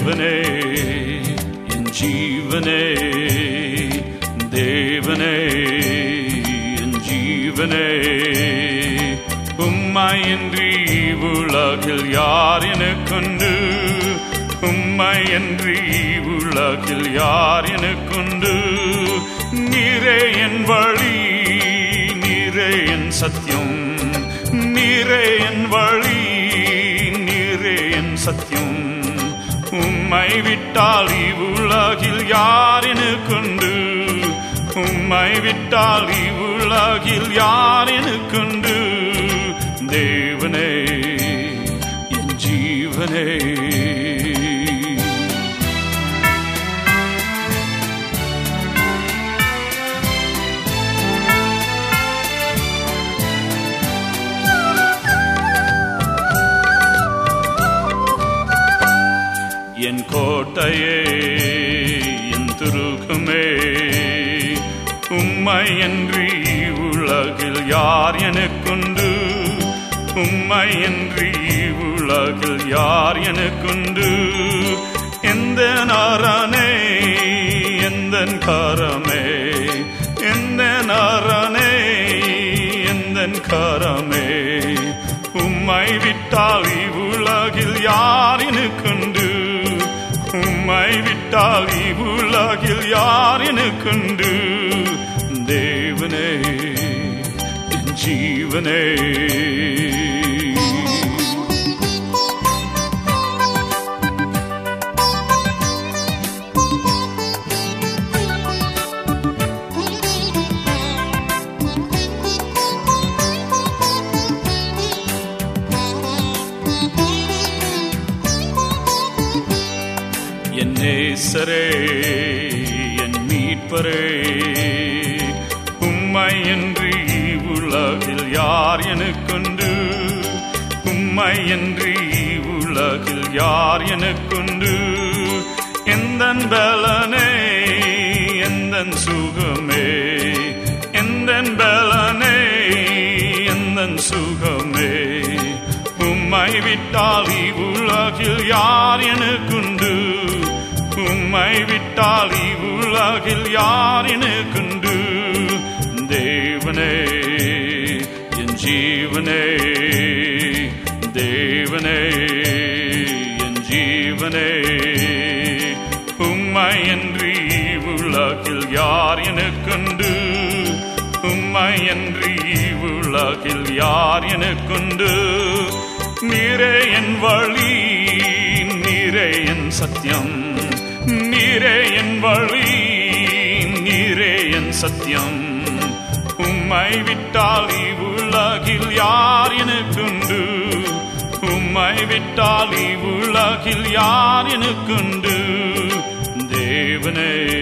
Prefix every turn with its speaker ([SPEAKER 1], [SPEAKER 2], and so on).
[SPEAKER 1] தேவனே என் ஜீவனே தேவனே என் ஜீவனே. உம்மையின்றி உலகில் யார் எனக்குண்டு உம்மையின்றி உலகில் யார் எனக்குண்டு நீரே என் வழி நீரே என் சத்தியம். நீரே என் வழி நீரே என் சத்தியம். உம்மை விட்டால் இவ்வுலகில் யாரினு கொண்டு? உம்மை விட்டால் இவ்வுலகில் யாரினு கொண்டு? தேவனே என் ஜீவனே. என் கோட்டையே என் துருகமே. உம்மையன்றி உலகில் யார் எனக்குண்டு? உம்மையன்றி உலகில் யார் எனக்குண்டு? எந்த நாரானே எந்த காரமே. எந்த நாரானே எந்த காரமே. உம்மை விட்டால் இவ்வுலகில் யார் எனக்குண்டு? உம்மை விட்டால் இவ்வுலகில் யார் எனக்குண்டு தேவனே என் ஜீவனே. என் நேசரே என் மீட்பரே. உம்மை என்று உலகில் யார் எனக்குண்டு உம்மை என்று உலகில் யார் எனக்குண்டு எந்த பலனே எந்த சுகமே? எந்த பலனே எந்த சுகமே? உம்மை விட்டால் உலகில் யார் எனக்குண்டு உம்மை விட்டால் இவ்வுலகில் யார் எனக்குண்டு தேவனே என் ஜீவனே தேவனே என் ஜீவனே. உம்மை என்று இவ்வுலகில் யார் எனக்குண்டு உம்மை என்று இவ்வுலகில் யார் எனக்குண்டு நீரே என் வழி நீரே என் சத்தியம். நீரே என் வழி நீரே என் சத்தியம். உம்மை விட்டால் இவ்வுலகில் யார் எனக்குண்டு? உம்மை விட்டால் இவ்வுலகில் யார் எனக்குண்டு? தேவனே.